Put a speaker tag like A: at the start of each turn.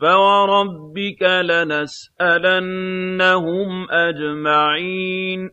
A: فَوَرَبِّكَ لَنَسْأَلَنَّهُمْ أَجْمَعِينَ